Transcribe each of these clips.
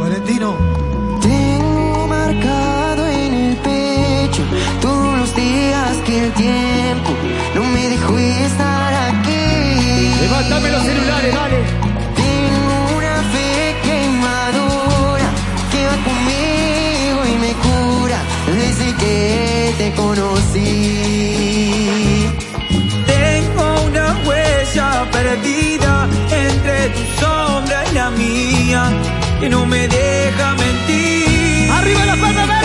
Valentino. Tengo marcado en el pecho todos los días que el tiempo no me dejó estar aquí. Levántame los celulares, dale. Tengo una fe que madura que va conmigo y me cura desde que te conocí. Tengo una huella perdida entre tus hombros y no me deja mentir. ¡Arriba la palmas!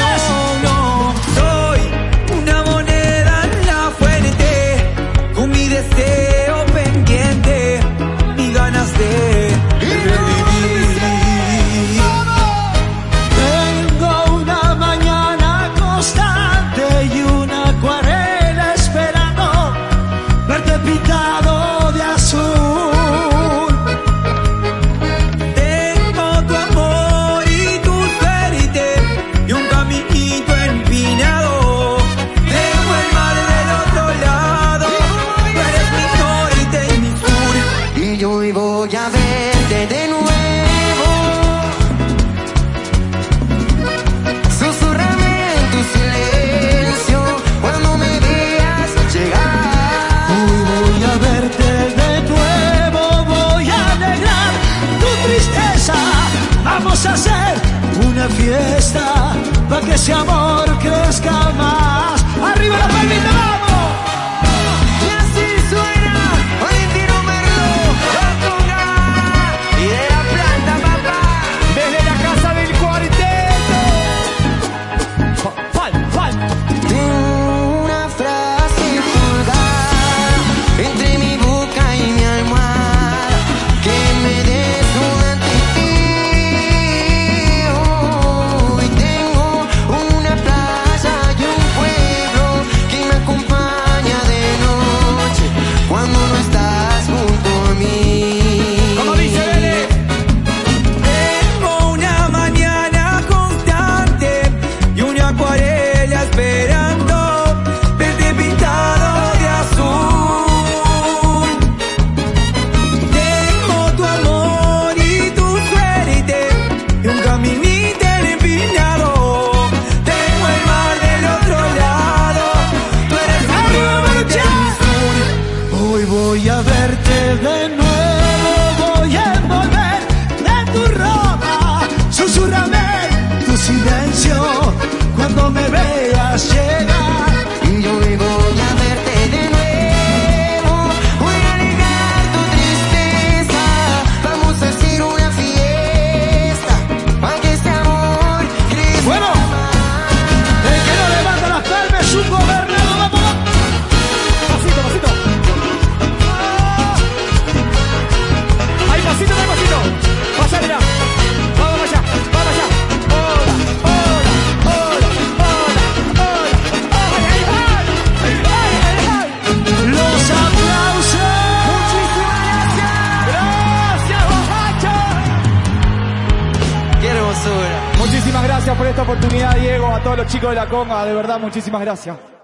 de fiesta, para que ese amor crezca más. ¡Arriba la palmita! cuando me veas Muchísimas gracias por esta oportunidad, Diego, a todos los chicos de la Conga, de verdad, muchísimas gracias.